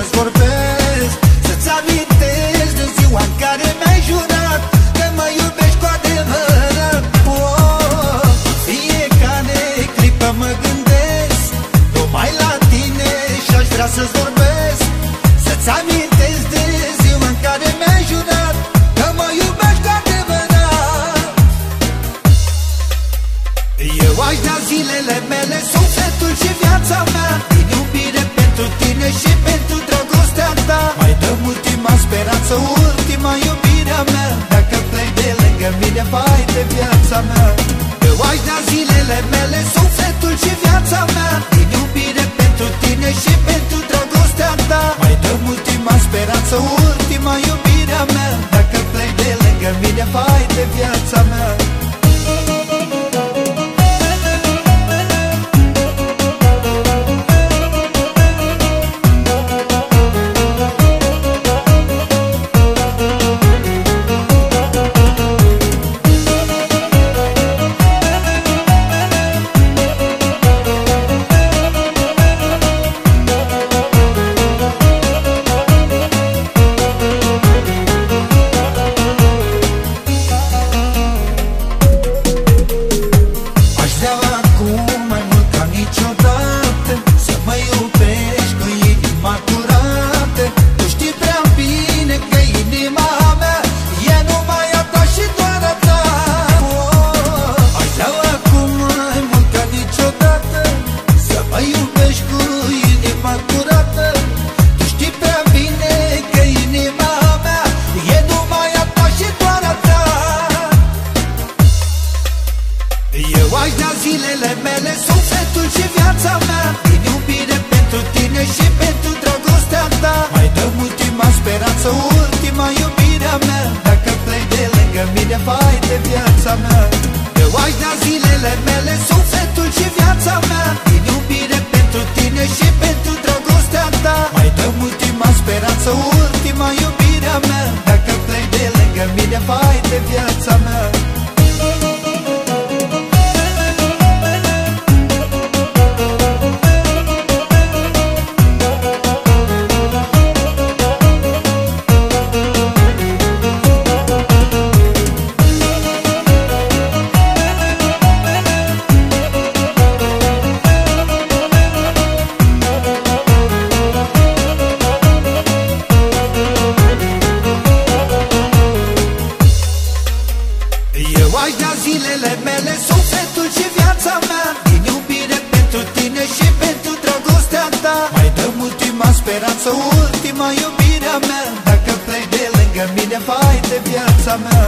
Estás por ver. Speranță, ultima iubirea mea. Dacă pleci de lângă mine, vai de viața mea inima curată. Tu știi prea bine că inima mea E numai a ta și doar a ta. Eu aș da zilele mele, sufletul și viața mea Din iubire pentru tine și pentru dragostea ta. Mai dăm ultima speranță, ultima iubirea mea. Dacă pleci de lângă mine, vai de viața mea. Eu aș da zilele mele, sufletul lângă Eu aș da zilele mele, sufletul și viața mea. Din iubire pentru tine și pentru dragostea ta. Mai dăm ultima speranță, ultima iubirea mea. Dacă pleci de lângă mine, vai de viața mea.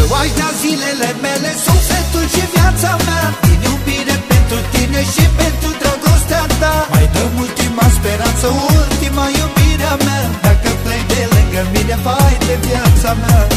Eu aș da zilele mele, sufletul și viața mea. Din iubire pentru tine și pentru dragostea ta. Mai dăm ultima speranță, ultima iubirea mea. Dacă pleci de lângă mine, vai de viața mea